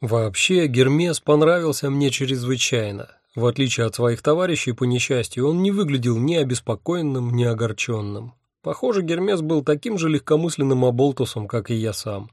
Вообще, Гермес понравился мне чрезвычайно. В отличие от своих товарищей по несчастью, он не выглядел ни обеспокоенным, ни огорченным. Похоже, Гермес был таким же легкомысленным оболтусом, как и я сам.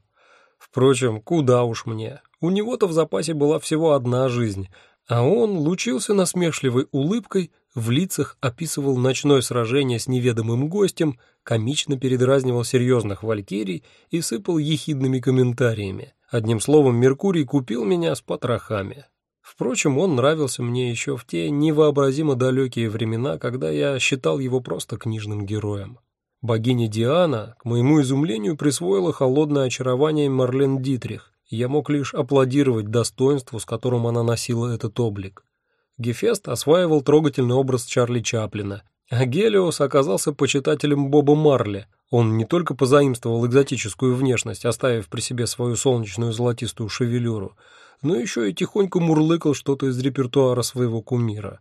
Впрочем, куда уж мне. У него-то в запасе была всего одна жизнь, а он лучился насмешливой улыбкой, в лицах описывал ночное сражение с неведомым гостем, комично передразнивал серьезных валькирий и сыпал ехидными комментариями. Одним словом, Меркурий купил меня с потрохами. Впрочем, он нравился мне еще в те невообразимо далекие времена, когда я считал его просто книжным героем. Богиня Диана, к моему изумлению, присвоила холодное очарование Марлен Дитрих, я мог лишь аплодировать достоинству, с которым она носила этот облик. Гефест осваивал трогательный образ Чарли Чаплина, а Гелиос оказался почитателем Боба Марли. Он не только позаимствовал экзотическую внешность, оставив при себе свою солнечную золотистую шевелюру, но еще и тихонько мурлыкал что-то из репертуара своего кумира.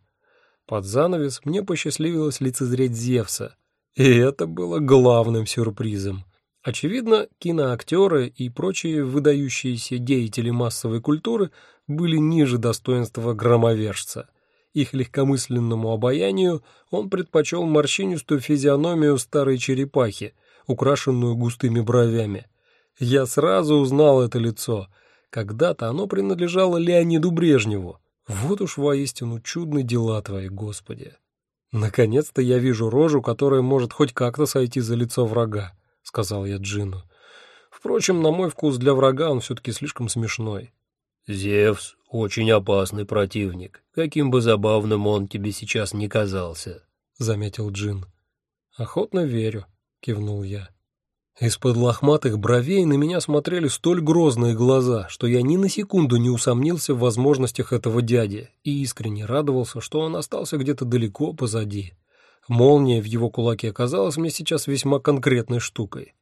Под занавес мне посчастливилось лицезреть Зевса, и это было главным сюрпризом. Очевидно, киноактеры и прочие выдающиеся деятели массовой культуры были ниже достоинства громовержца. Их легкомысленному обаянию он предпочел морщинистую физиономию старой черепахи, украшенную густыми бровями. Я сразу узнал это лицо. Когда-то оно принадлежало Леониду Брежневу. Вот уж воистину чудны дела твои, Господи. Наконец-то я вижу рожу, которая может хоть как-то сойти за лицо врага, сказал я Джину. Впрочем, на мой вкус для врага он все-таки слишком смешной. Зевс очень опасный противник, каким бы забавным он тебе сейчас не казался, заметил Джин. Охотно верю, кивнул я. Из-под лохматых бровей на меня смотрели столь грозные глаза, что я ни на секунду не усомнился в возможностях этого дяди и искренне радовался, что он остался где-то далеко позади. Молния в его кулаке оказалась мне сейчас весьма конкретной штукой.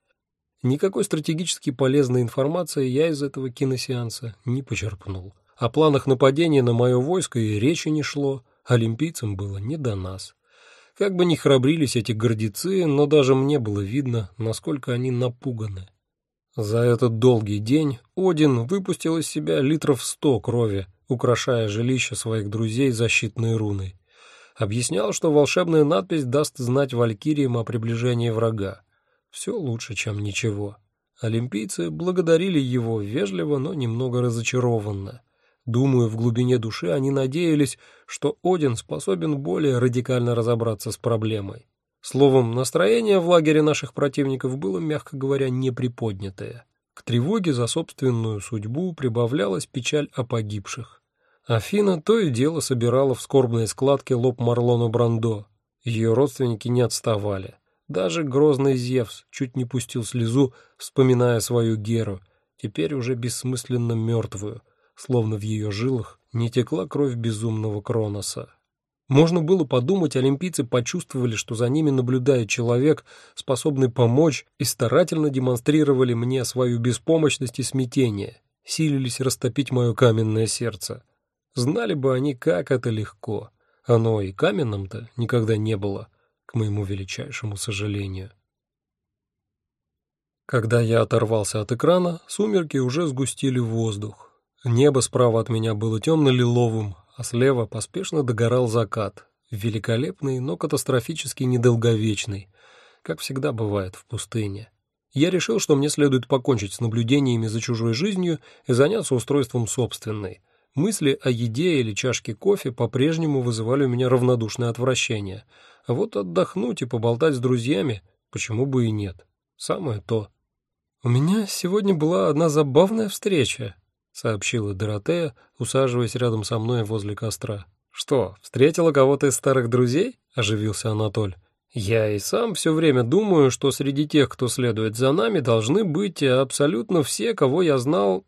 Никакой стратегически полезной информации я из этого киносеанса не почерпнул. О планах нападения на мое войско и речи не шло, олимпийцам было не до нас. Как бы ни храбрились эти гордецы, но даже мне было видно, насколько они напуганы. За этот долгий день Один выпустил из себя литров сто крови, украшая жилище своих друзей защитной руной. Объяснял, что волшебная надпись даст знать валькириям о приближении врага. Все лучше, чем ничего. Олимпийцы благодарили его вежливо, но немного разочарованно. Думаю, в глубине души они надеялись, что Один способен более радикально разобраться с проблемой. Словом, настроение в лагере наших противников было, мягко говоря, неприподнятое. К тревоге за собственную судьбу прибавлялась печаль о погибших. Афина то и дело собирала в скорбной складке лоб Марлону Брандо. Ее родственники не отставали. Даже грозный Зевс чуть не пустил слезу, вспоминая свою Геру, теперь уже бессмысленно мертвую, словно в ее жилах не текла кровь безумного Кроноса. Можно было подумать, олимпийцы почувствовали, что за ними наблюдает человек, способный помочь, и старательно демонстрировали мне свою беспомощность и смятение, силились растопить мое каменное сердце. Знали бы они, как это легко. Оно и каменным-то никогда не было, к моему величайшему сожалению. Когда я оторвался от экрана, сумерки уже сгустили воздух. Небо справа от меня было темно-лиловым, а слева поспешно догорал закат, великолепный, но катастрофически недолговечный, как всегда бывает в пустыне. Я решил, что мне следует покончить с наблюдениями за чужой жизнью и заняться устройством собственной. Мысли о еде или чашке кофе по-прежнему вызывали у меня равнодушное отвращение, вот отдохнуть и поболтать с друзьями, почему бы и нет. Самое то. У меня сегодня была одна забавная встреча, — сообщила Доротея, усаживаясь рядом со мной возле костра. «Что, встретила кого-то из старых друзей?» — оживился Анатоль. «Я и сам все время думаю, что среди тех, кто следует за нами, должны быть абсолютно все, кого я знал,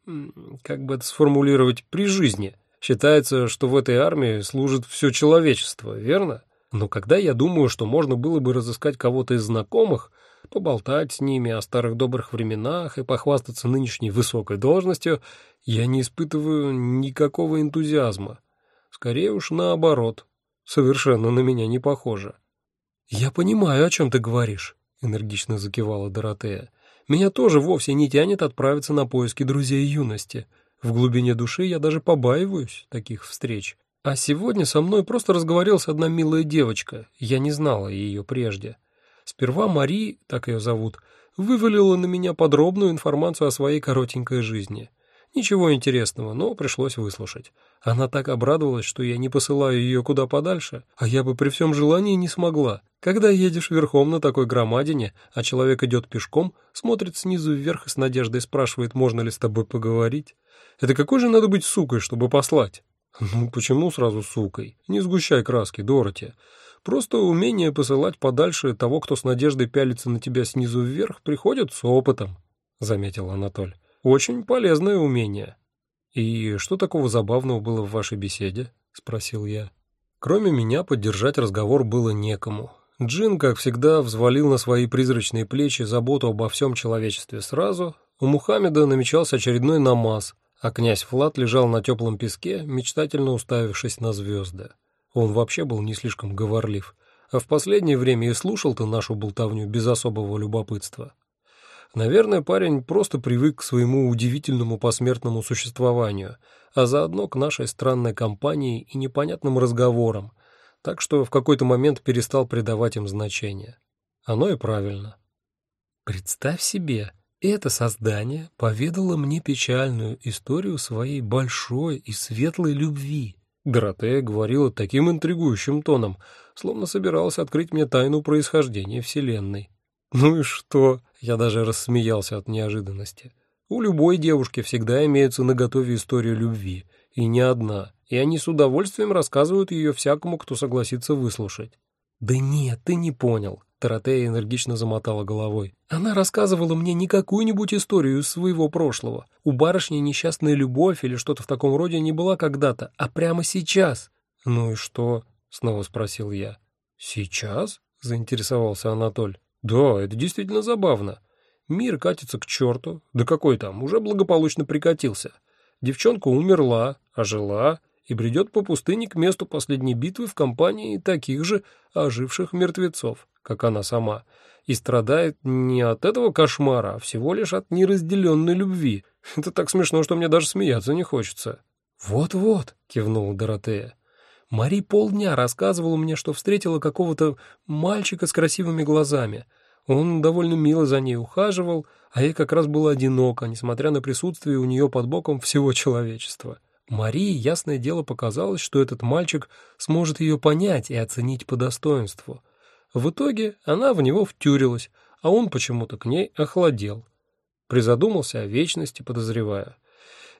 как бы это сформулировать, при жизни. Считается, что в этой армии служит все человечество, верно? Но когда я думаю, что можно было бы разыскать кого-то из знакомых, поболтать с ними о старых добрых временах и похвастаться нынешней высокой должностью, я не испытываю никакого энтузиазма. Скорее уж наоборот. Совершенно на меня не похоже. «Я понимаю, о чем ты говоришь», — энергично закивала Доротея. «Меня тоже вовсе не тянет отправиться на поиски друзей юности. В глубине души я даже побаиваюсь таких встреч. А сегодня со мной просто разговаривалась одна милая девочка, я не знала ее прежде. Сперва Мари, так ее зовут, вывалила на меня подробную информацию о своей коротенькой жизни. Ничего интересного, но пришлось выслушать. Она так обрадовалась, что я не посылаю ее куда подальше, а я бы при всем желании не смогла. Когда едешь верхом на такой громадине, а человек идет пешком, смотрит снизу вверх и с надеждой спрашивает, можно ли с тобой поговорить. Это какой же надо быть сукой, чтобы послать? Ну, почему сразу сукой? Не сгущай краски, Дороти. Просто умение посылать подальше того, кто с надеждой пялится на тебя снизу вверх, приходит с опытом, — заметил Анатоль. Очень полезное умение. И что такого забавного было в вашей беседе? спросил я. Кроме меня поддержать разговор было некому. Джин, как всегда, взвалил на свои призрачные плечи заботу обо всем человечестве сразу. У Мухаммеда намечался очередной намаз, а князь Флат лежал на теплом песке, мечтательно уставившись на звезды. Он вообще был не слишком говорлив, а в последнее время и слушал-то нашу болтовню без особого любопытства. Наверное, парень просто привык к своему удивительному посмертному существованию, а заодно к нашей странной компании и непонятным разговорам, так что в какой-то момент перестал придавать им значение. Оно и правильно. Представь себе, это создание поведало мне печальную историю своей большой и светлой любви. Доротея говорила таким интригующим тоном, словно собиралась открыть мне тайну происхождения Вселенной. Ну и что? Я даже рассмеялся от неожиданности. У любой девушки всегда имеется наготове история любви, и не одна, и они с удовольствием рассказывают ее всякому, кто согласится выслушать. «Да нет, ты не понял», — Таратея энергично замотала головой. «Она рассказывала мне не какую-нибудь историю из своего прошлого. У барышни несчастная любовь или что-то в таком роде не была когда-то, а прямо сейчас». «Ну и что?» — снова спросил я. «Сейчас?» — заинтересовался Анатоль. Да, это действительно забавно. Мир катится к черту. Да какой там, уже благополучно прикатился. Девчонка умерла, ожила и бредет по пустыне к месту последней битвы в компании таких же оживших мертвецов, как она сама, и страдает не от этого кошмара, а всего лишь от неразделенной любви. Это так смешно, что мне даже смеяться не хочется. «Вот-вот», — кивнула Доротея. Мари полдня рассказывала мне, что встретила какого-то мальчика с красивыми глазами. Он довольно мило за ней ухаживал, а ей как раз было одиноко, несмотря на присутствие у нее под боком всего человечества. Марии, ясное дело, показалось, что этот мальчик сможет ее понять и оценить по достоинству. В итоге она в него втюрилась, а он почему-то к ней охладел. Призадумался о вечности, подозревая.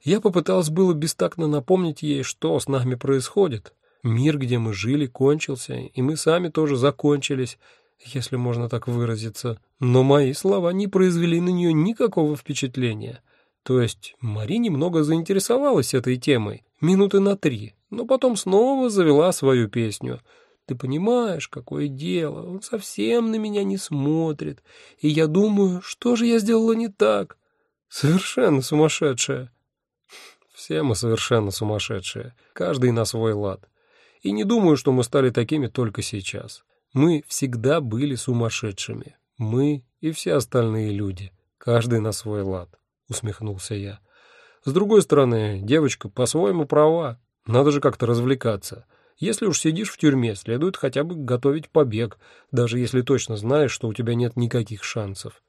Я попыталась было бестактно напомнить ей, что с нами происходит, Мир, где мы жили, кончился, и мы сами тоже закончились, если можно так выразиться. Но мои слова не произвели на нее никакого впечатления. То есть Мари немного заинтересовалась этой темой, минуты на три, но потом снова завела свою песню. «Ты понимаешь, какое дело, он совсем на меня не смотрит, и я думаю, что же я сделала не так?» Совершенно сумасшедшая. Все мы совершенно сумасшедшие, каждый на свой лад. И не думаю, что мы стали такими только сейчас. Мы всегда были сумасшедшими. Мы и все остальные люди. Каждый на свой лад, усмехнулся я. С другой стороны, девочка по-своему права. Надо же как-то развлекаться. Если уж сидишь в тюрьме, следует хотя бы готовить побег, даже если точно знаешь, что у тебя нет никаких шансов.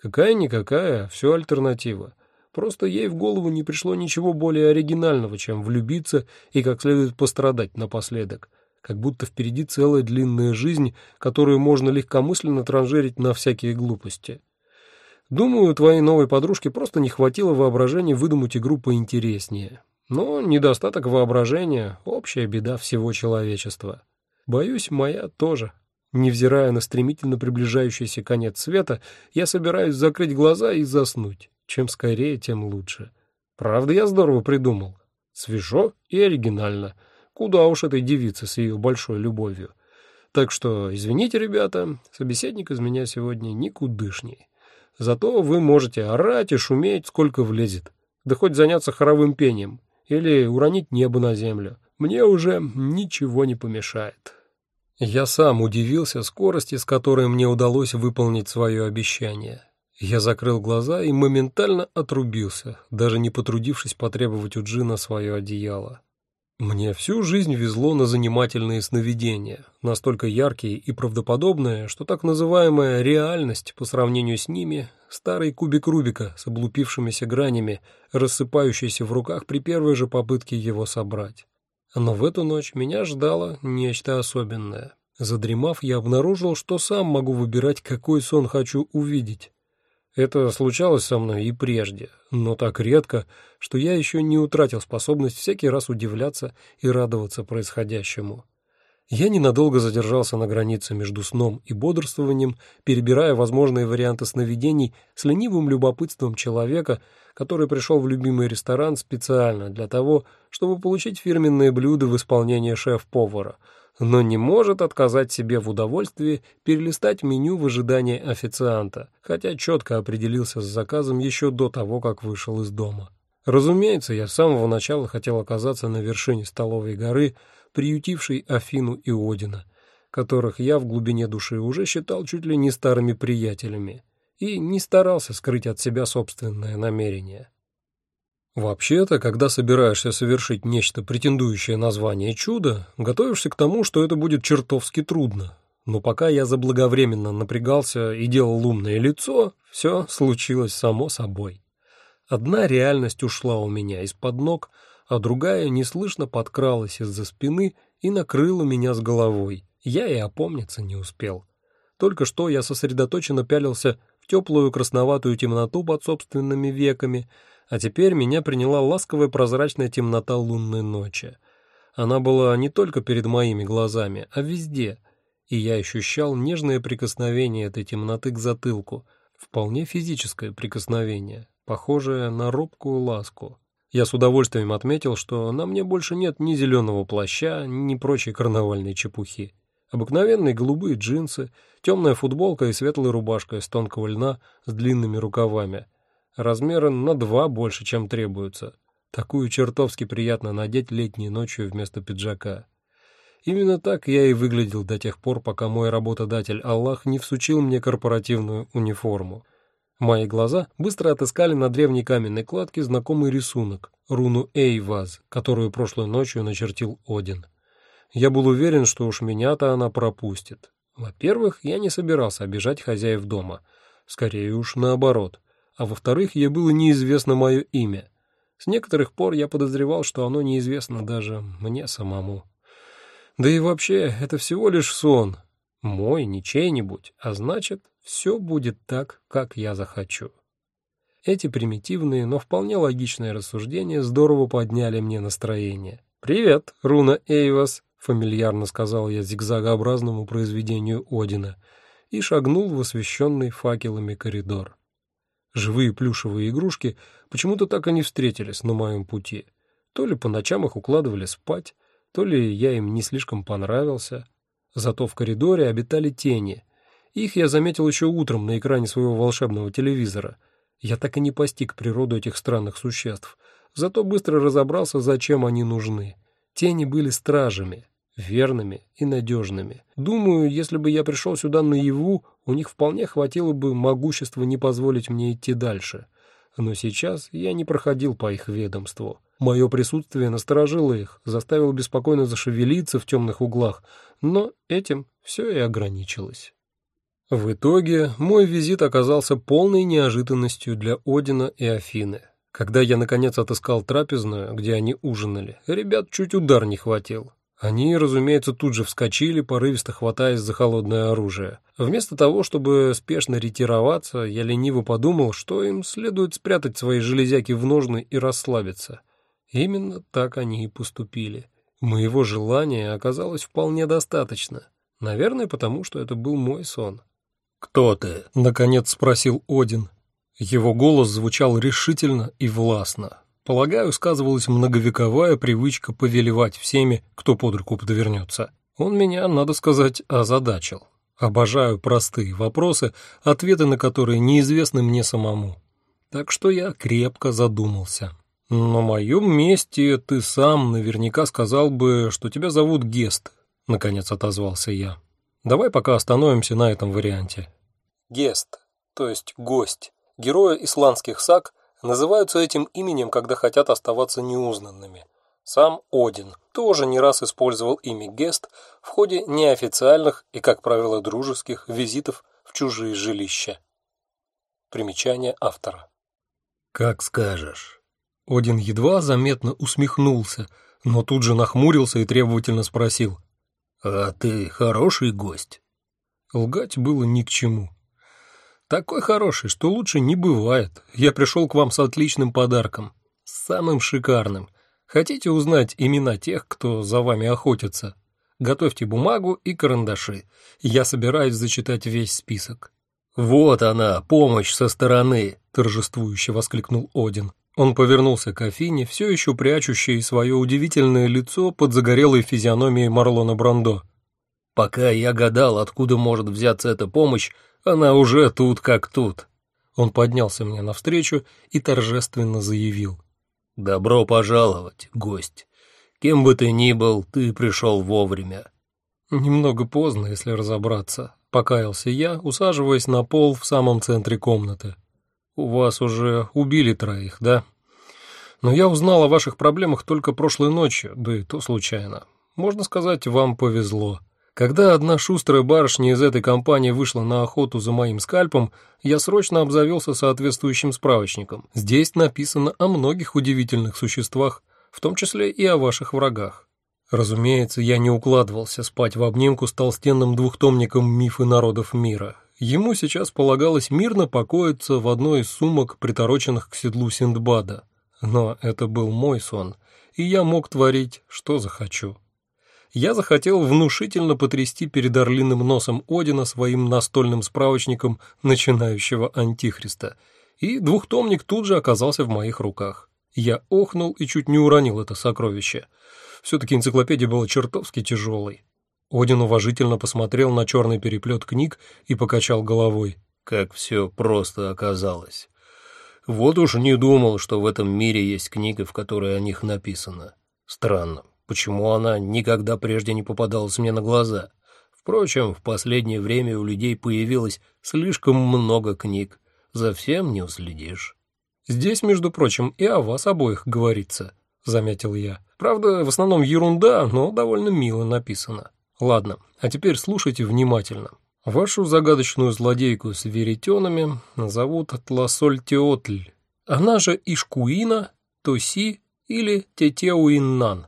Какая-никакая, все альтернатива. Просто ей в голову не пришло ничего более оригинального, чем влюбиться и как следует пострадать напоследок. Как будто впереди целая длинная жизнь, которую можно легкомысленно транжирить на всякие глупости. Думаю, твоей новой подружке просто не хватило воображения выдумать игру поинтереснее. Но недостаток воображения — общая беда всего человечества. Боюсь, моя тоже. Невзирая на стремительно приближающийся конец света, я собираюсь закрыть глаза и заснуть. Чем скорее, тем лучше. Правда, я здорово придумал. Свежо и оригинально. Куда уж этой девице с ее большой любовью. Так что, извините, ребята, собеседник из меня сегодня никудышний. Зато вы можете орать и шуметь, сколько влезет. Да хоть заняться хоровым пением. Или уронить небо на землю. Мне уже ничего не помешает. Я сам удивился скорости, с которой мне удалось выполнить свое обещание. Я закрыл глаза и моментально отрубился, даже не потрудившись потребовать у Джина свое одеяло. Мне всю жизнь везло на занимательные сновидения, настолько яркие и правдоподобные, что так называемая реальность по сравнению с ними — старый кубик Рубика с облупившимися гранями, рассыпающийся в руках при первой же попытке его собрать. Но в эту ночь меня ждало нечто особенное. Задремав, я обнаружил, что сам могу выбирать, какой сон хочу увидеть. Это случалось со мной и прежде, но так редко, что я еще не утратил способность всякий раз удивляться и радоваться происходящему. Я ненадолго задержался на границе между сном и бодрствованием, перебирая возможные варианты сновидений с ленивым любопытством человека, который пришел в любимый ресторан специально для того, чтобы получить фирменное блюдо в исполнении шеф-повара — но не может отказать себе в удовольствии перелистать меню в ожидании официанта, хотя четко определился с заказом еще до того, как вышел из дома. Разумеется, я с самого начала хотел оказаться на вершине столовой горы, приютившей Афину и Одина, которых я в глубине души уже считал чуть ли не старыми приятелями, и не старался скрыть от себя собственное намерение. Вообще-то, когда собираешься совершить нечто, претендующее на звание чуда, готовишься к тому, что это будет чертовски трудно. Но пока я заблаговременно напрягался и делал умное лицо, все случилось само собой. Одна реальность ушла у меня из-под ног, а другая неслышно подкралась из-за спины и накрыла меня с головой. Я и опомниться не успел. Только что я сосредоточенно пялился в теплую красноватую темноту под собственными веками — а теперь меня приняла ласковая прозрачная темнота лунной ночи. Она была не только перед моими глазами, а везде, и я ощущал нежное прикосновение этой темноты к затылку, вполне физическое прикосновение, похожее на робкую ласку. Я с удовольствием отметил, что на мне больше нет ни зеленого плаща, ни прочей карнавальной чепухи. Обыкновенные голубые джинсы, темная футболка и светлая рубашка из тонкого льна с длинными рукавами — размера на два больше, чем требуется. Такую чертовски приятно надеть летней ночью вместо пиджака. Именно так я и выглядел до тех пор, пока мой работодатель Аллах не всучил мне корпоративную униформу. Мои глаза быстро отыскали на древней каменной кладке знакомый рисунок, руну Эйваз, которую прошлой ночью начертил Один. Я был уверен, что уж меня-то она пропустит. Во-первых, я не собирался обижать хозяев дома. Скорее уж наоборот а во-вторых, ей было неизвестно мое имя. С некоторых пор я подозревал, что оно неизвестно даже мне самому. Да и вообще, это всего лишь сон. Мой, не чей-нибудь, а значит, все будет так, как я захочу. Эти примитивные, но вполне логичные рассуждения здорово подняли мне настроение. «Привет, Руна Эйвас», — фамильярно сказал я зигзагообразному произведению Одина и шагнул в освещенный факелами коридор. Живые плюшевые игрушки почему-то так и не встретились на моем пути. То ли по ночам их укладывали спать, то ли я им не слишком понравился. Зато в коридоре обитали тени. Их я заметил еще утром на экране своего волшебного телевизора. Я так и не постиг природу этих странных существ, зато быстро разобрался, зачем они нужны. Тени были стражами, верными и надежными. Думаю, если бы я пришел сюда наяву, у них вполне хватило бы могущества не позволить мне идти дальше. Но сейчас я не проходил по их ведомству. Мое присутствие насторожило их, заставило беспокойно зашевелиться в темных углах, но этим все и ограничилось. В итоге мой визит оказался полной неожиданностью для Одина и Афины. Когда я, наконец, отыскал трапезную, где они ужинали, ребят чуть удар не хватил. Они, разумеется, тут же вскочили, порывисто хватаясь за холодное оружие. Вместо того, чтобы спешно ретироваться, я лениво подумал, что им следует спрятать свои железяки в ножны и расслабиться. Именно так они и поступили. Моего желания оказалось вполне достаточно. Наверное, потому что это был мой сон. «Кто ты?» — наконец спросил Один. Его голос звучал решительно и властно. Полагаю, сказывалась многовековая привычка повелевать всеми, кто под руку подвернется. Он меня, надо сказать, озадачил. Обожаю простые вопросы, ответы на которые неизвестны мне самому. Так что я крепко задумался. На моем месте ты сам наверняка сказал бы, что тебя зовут Гест, наконец отозвался я. Давай пока остановимся на этом варианте. Гест то есть гость. Герои исландских саг называются этим именем, когда хотят оставаться неузнанными. Сам Один тоже не раз использовал имя Гест в ходе неофициальных и, как правило, дружеских визитов в чужие жилища. Примечание автора. «Как скажешь». Один едва заметно усмехнулся, но тут же нахмурился и требовательно спросил. «А ты хороший гость?» Лгать было ни к чему. «Такой хороший, что лучше не бывает. Я пришел к вам с отличным подарком. Самым шикарным. Хотите узнать имена тех, кто за вами охотится? Готовьте бумагу и карандаши. Я собираюсь зачитать весь список». «Вот она, помощь со стороны!» — торжествующе воскликнул Один. Он повернулся к Афине, все еще прячущей свое удивительное лицо под загорелой физиономией Марлона Брандо. «Пока я гадал, откуда может взяться эта помощь, она уже тут как тут». Он поднялся мне навстречу и торжественно заявил. «Добро пожаловать, гость. Кем бы ты ни был, ты пришел вовремя». «Немного поздно, если разобраться», — покаялся я, усаживаясь на пол в самом центре комнаты. «У вас уже убили троих, да? Но я узнал о ваших проблемах только прошлой ночью, да и то случайно. Можно сказать, вам повезло. Когда одна шустрая барышня из этой компании вышла на охоту за моим скальпом, я срочно обзавелся соответствующим справочником. Здесь написано о многих удивительных существах, в том числе и о ваших врагах. Разумеется, я не укладывался спать в обнимку с толстенным двухтомником «Мифы народов мира». Ему сейчас полагалось мирно покоиться в одной из сумок, притороченных к седлу Синдбада. Но это был мой сон, и я мог творить, что захочу я захотел внушительно потрясти перед орлиным носом Одина своим настольным справочником начинающего антихриста, и двухтомник тут же оказался в моих руках. Я охнул и чуть не уронил это сокровище. Все-таки энциклопедия была чертовски тяжелой. Один уважительно посмотрел на черный переплет книг и покачал головой. «Как все просто оказалось. Вот уж не думал, что в этом мире есть книга, в которой о них написано. Странно. Почему она никогда прежде не попадалась мне на глаза? Впрочем, в последнее время у людей появилось слишком много книг. За всем не уследишь. «Здесь, между прочим, и о вас обоих говорится», — заметил я. «Правда, в основном ерунда, но довольно мило написано. Ладно, а теперь слушайте внимательно. Вашу загадочную злодейку с веретенами зовут Тласоль Теотль. Она же Ишкуина, Тоси или Тетеуиннан.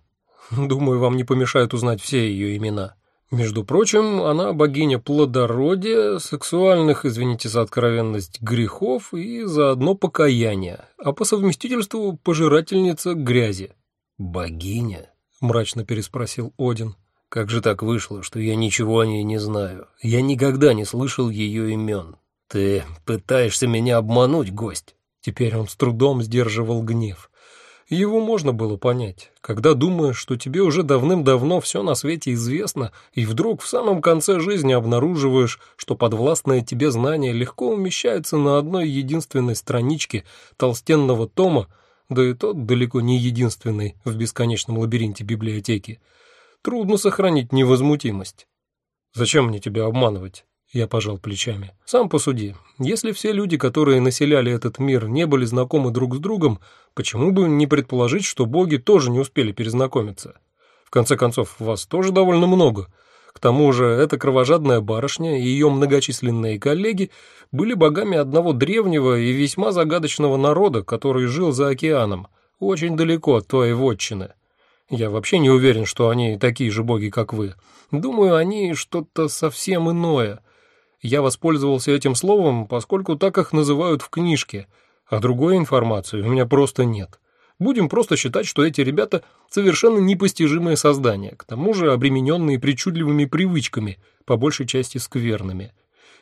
Думаю, вам не помешает узнать все ее имена. Между прочим, она богиня плодородия, сексуальных, извините за откровенность, грехов и заодно покаяния, а по совместительству пожирательница грязи. «Богиня?» — мрачно переспросил Один. «Как же так вышло, что я ничего о ней не знаю? Я никогда не слышал ее имен. Ты пытаешься меня обмануть, гость?» Теперь он с трудом сдерживал гнев. Его можно было понять, когда думаешь, что тебе уже давным-давно все на свете известно, и вдруг в самом конце жизни обнаруживаешь, что подвластное тебе знание легко умещается на одной единственной страничке толстенного тома, да и тот далеко не единственный в бесконечном лабиринте библиотеки. Трудно сохранить невозмутимость. Зачем мне тебя обманывать? Я пожал плечами. Сам посуди. Если все люди, которые населяли этот мир, не были знакомы друг с другом, почему бы не предположить, что боги тоже не успели перезнакомиться? В конце концов, вас тоже довольно много. К тому же, эта кровожадная барышня и ее многочисленные коллеги были богами одного древнего и весьма загадочного народа, который жил за океаном, очень далеко от твоей вотчины. Я вообще не уверен, что они такие же боги, как вы. Думаю, они что-то совсем иное — я воспользовался этим словом, поскольку так их называют в книжке, а другой информации у меня просто нет. Будем просто считать, что эти ребята совершенно непостижимые создания, к тому же обремененные причудливыми привычками, по большей части скверными.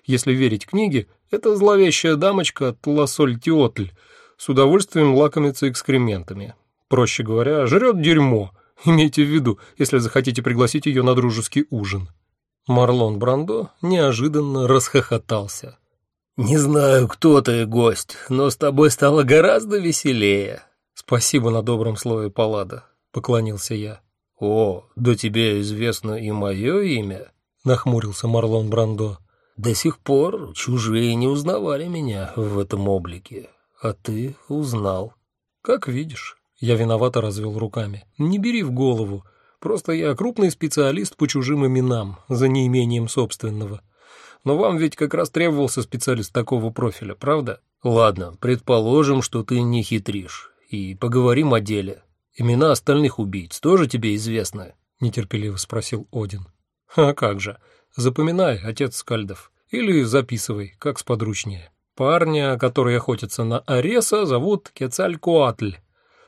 Если верить книге, эта зловещая дамочка Тласоль Теотль с удовольствием лакомится экскрементами. Проще говоря, жрет дерьмо. Имейте в виду, если захотите пригласить ее на дружеский ужин. Марлон Брандо неожиданно расхохотался. «Не знаю, кто ты, гость, но с тобой стало гораздо веселее». «Спасибо на добром слове, Паллада», — поклонился я. «О, да тебе известно и мое имя?» — нахмурился Марлон Брандо. До сих пор чужие не узнавали меня в этом облике, а ты узнал. Как видишь, я виновато развел руками. Не бери в голову. Просто я крупный специалист по чужим именам, за неимением собственного. Но вам ведь как раз требовался специалист такого профиля, правда? Ладно, предположим, что ты не хитришь. И поговорим о деле. Имена остальных убийц тоже тебе известны? Нетерпеливо спросил Один. А как же. Запоминай, отец Скальдов. Или записывай, как сподручнее. Парня, который охотится на Ареса, зовут Кецалькоатль,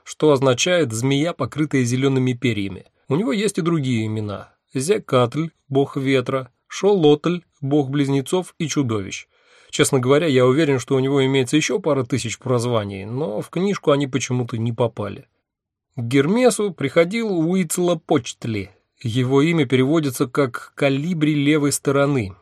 что означает «змея, покрытая зелеными перьями». У него есть и другие имена. Зекатль, бог ветра, Шолотль, бог близнецов и чудовищ. Честно говоря, я уверен, что у него имеется еще пара тысяч прозваний, но в книжку они почему-то не попали. К Гермесу приходил Уицлопочтли. Его имя переводится как «калибри левой стороны».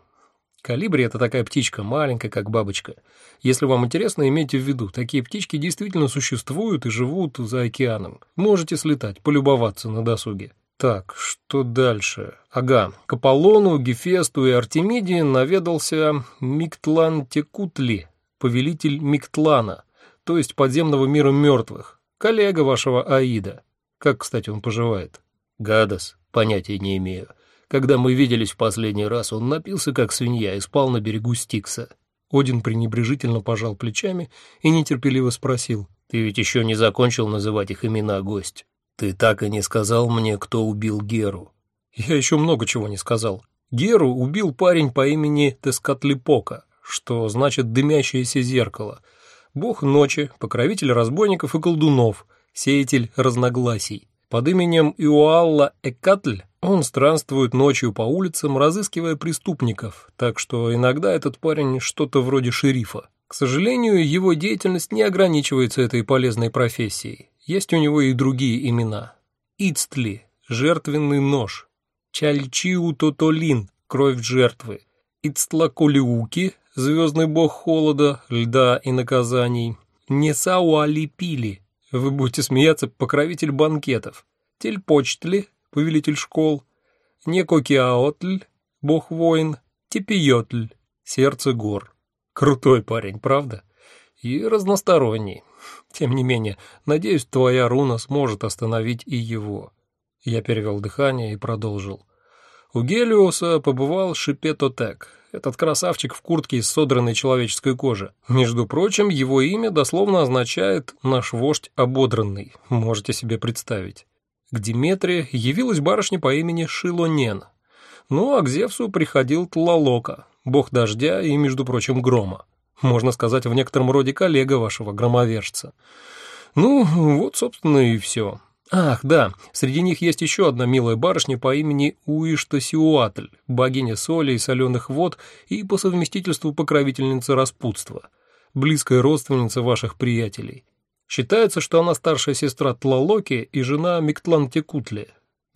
Калибри — это такая птичка, маленькая, как бабочка. Если вам интересно, имейте в виду, такие птички действительно существуют и живут за океаном. Можете слетать, полюбоваться на досуге. Так, что дальше? Ага, к Аполлону, Гефесту и Артемиде наведался Миктлан Текутли, повелитель Миктлана, то есть подземного мира мертвых, коллега вашего Аида. Как, кстати, он поживает? Гадос, понятия не имею. Когда мы виделись в последний раз, он напился как свинья и спал на берегу Стикса. Один пренебрежительно пожал плечами и нетерпеливо спросил. «Ты ведь еще не закончил называть их имена, гость?» «Ты так и не сказал мне, кто убил Геру». «Я еще много чего не сказал. Геру убил парень по имени Тескатлипока, что значит «дымящееся зеркало». Бог ночи, покровитель разбойников и колдунов, сеятель разногласий. Под именем Иоалла Экатль он странствует ночью по улицам, разыскивая преступников, так что иногда этот парень что-то вроде шерифа. К сожалению, его деятельность не ограничивается этой полезной профессией. Есть у него и другие имена. Ицтли – жертвенный нож. Чальчиу Тотолин – кровь жертвы. Ицтлаколиуки – звездный бог холода, льда и наказаний. Несауалипили – вы будете смеяться, покровитель банкетов. Тельпочтли – повелитель школ. Некокиаотль – бог воин. Тепиотль – сердце гор. Крутой парень, правда? И разносторонний. Тем не менее, надеюсь, твоя руна сможет остановить и его. Я перевел дыхание и продолжил. У Гелиоса побывал Шипетотек, этот красавчик в куртке из содранной человеческой кожи. Между прочим, его имя дословно означает «наш вождь ободранный», можете себе представить. К Диметре явилась барышня по имени Шилонен. Ну, а к Зевсу приходил Тлалока, бог дождя и, между прочим, грома можно сказать, в некотором роде коллега вашего громовержца. Ну, вот, собственно, и все. Ах, да, среди них есть еще одна милая барышня по имени Уиштасиуатль, богиня соли и соленых вод и по совместительству покровительница распутства, близкая родственница ваших приятелей. Считается, что она старшая сестра Тлалоки и жена Миктлантекутли,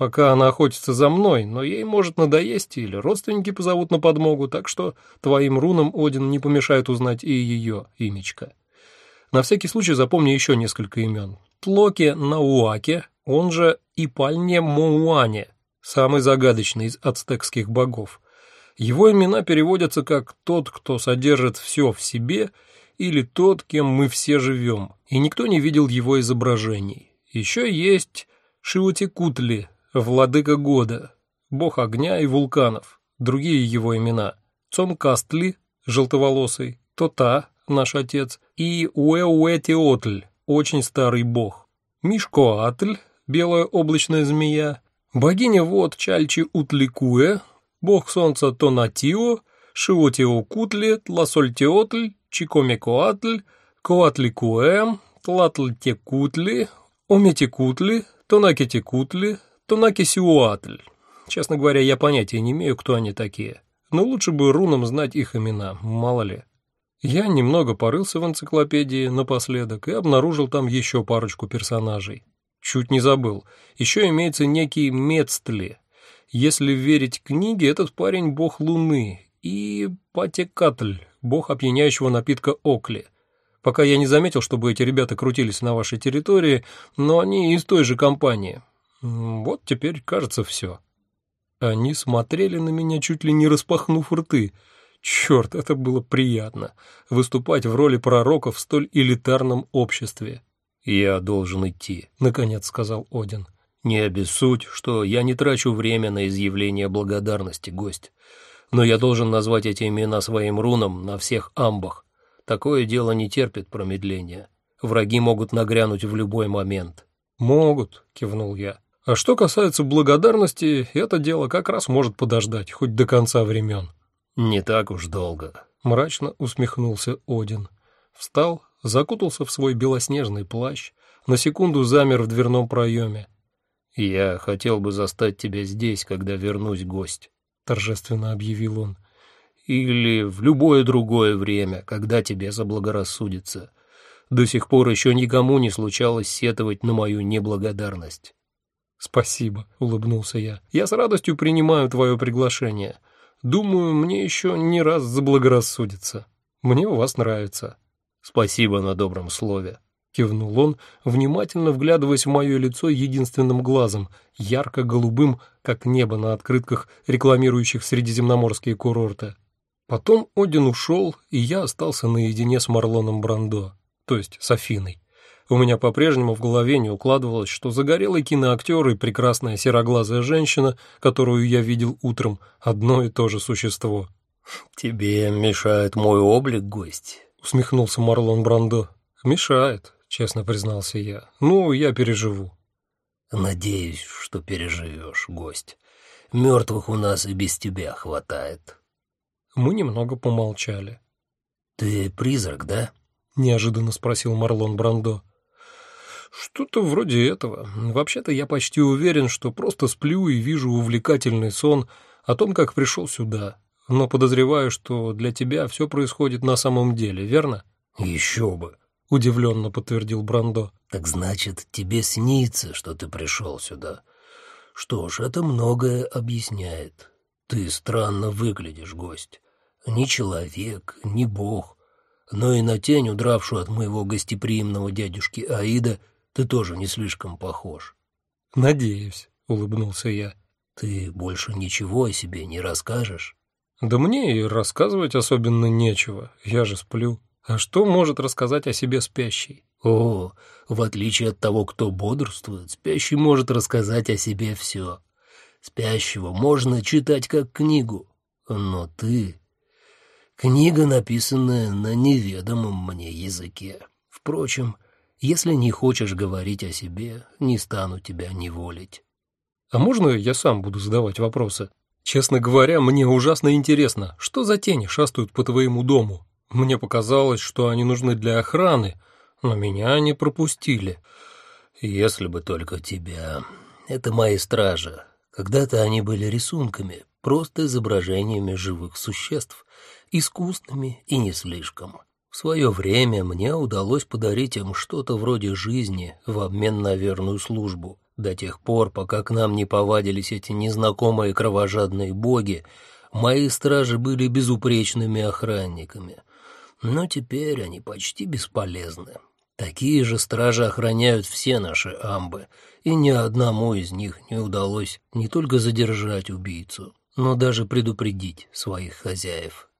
Пока она охотится за мной, но ей может надоесть или родственники позовут на подмогу, так что твоим рунам Один не помешает узнать и ее имечко. На всякий случай запомни еще несколько имен. Тлоке Науаке, он же Ипальне Моуане, самый загадочный из ацтекских богов. Его имена переводятся как «тот, кто содержит все в себе» или «тот, кем мы все живем», и никто не видел его изображений. Еще есть Шиотикутли, Владыка года, бог огня и вулканов, другие его имена. Цонкастли, желтоволосый, Тота, наш отец, и Уэуэтиотль, очень старый бог. Мишкоатль, белая облачная змея, богиня вод Чальчи Утликуэ, бог солнца Тонатио, Шиотиокутли, Тласольтиотль, Чикомекоатль, Коатликуэм, Тлатлтекутли, Ометикутли, Тонакетикутли, Тунакисиуатль. Честно говоря, я понятия не имею, кто они такие. Но лучше бы рунам знать их имена, мало ли. Я немного порылся в энциклопедии напоследок и обнаружил там еще парочку персонажей. Чуть не забыл. Еще имеется некий Мецтли. Если верить книге, этот парень бог луны. И Патекатль, бог опьяняющего напитка Окли. Пока я не заметил, чтобы эти ребята крутились на вашей территории, но они из той же компании. Вот теперь, кажется, все. Они смотрели на меня, чуть ли не распахнув рты. Черт, это было приятно — выступать в роли пророка в столь элитарном обществе. «Я должен идти», — наконец сказал Один. «Не обессудь, что я не трачу время на изъявление благодарности, гость. Но я должен назвать эти имена своим руном на всех амбах. Такое дело не терпит промедления. Враги могут нагрянуть в любой момент». «Могут», — кивнул я. «А что касается благодарности, это дело как раз может подождать, хоть до конца времен». «Не так уж долго», — мрачно усмехнулся Один. Встал, закутался в свой белоснежный плащ, на секунду замер в дверном проеме. «Я хотел бы застать тебя здесь, когда вернусь, гость», — торжественно объявил он. «Или в любое другое время, когда тебе заблагорассудится. До сих пор еще никому не случалось сетовать на мою неблагодарность». «Спасибо», — улыбнулся я. «Я с радостью принимаю твое приглашение». Думаю, мне еще не раз заблагорассудится. Мне у вас нравится». «Спасибо на добром слове», — кивнул он, внимательно вглядываясь в мое лицо единственным глазом, ярко-голубым, как небо на открытках, рекламирующих средиземноморские курорты. Потом Один ушел, и я остался наедине с Марлоном Брандо, то есть с Афиной. У меня по-прежнему в голове не укладывалось, что загорелый киноактер и прекрасная сероглазая женщина, которую я видел утром, одно и то же существо. «Тебе мешает мой облик, гость?» — усмехнулся Марлон Брандо. «Мешает», — честно признался я. «Ну, я переживу». «Надеюсь, что переживешь, гость. Мертвых у нас и без тебя хватает». Мы немного помолчали. «Ты призрак, да?» — неожиданно спросил Марлон Брандо. Что-то вроде этого. Вообще-то я почти уверен, что просто сплю и вижу увлекательный сон о том, как пришел сюда. Но подозреваю, что для тебя все происходит на самом деле, верно? Еще бы, удивленно подтвердил Брандо. Так значит, тебе снится, что ты пришел сюда. Что ж, это многое объясняет. Ты странно выглядишь, гость. Ни человек, ни бог. Но и на тень, удравшую от моего гостеприимного дядюшки Аида, ты тоже не слишком похож. Надеюсь, улыбнулся я. Ты больше ничего о себе не расскажешь? Да мне и рассказывать особенно нечего. Я же сплю. А что может рассказать о себе спящий? О, в отличие от того, кто бодрствует, спящий может рассказать о себе все. Спящего можно читать как книгу, но ты... Книга, написанная на неведомом мне языке. Впрочем, если не хочешь говорить о себе, не стану тебя неволить. А можно я сам буду задавать вопросы? Честно говоря, мне ужасно интересно, что за тени шастают по твоему дому? Мне показалось, что они нужны для охраны, но меня не пропустили. Если бы только тебя. Это мои стражи. Когда-то они были рисунками, просто изображениями живых существ, искусными и не слишком. В свое время мне удалось подарить им что-то вроде жизни в обмен на верную службу. До тех пор, пока к нам не повадились эти незнакомые кровожадные боги, мои стражи были безупречными охранниками. Но теперь они почти бесполезны. Такие же стражи охраняют все наши амбы, и ни одному из них не удалось не только задержать убийцу, но даже предупредить своих хозяев.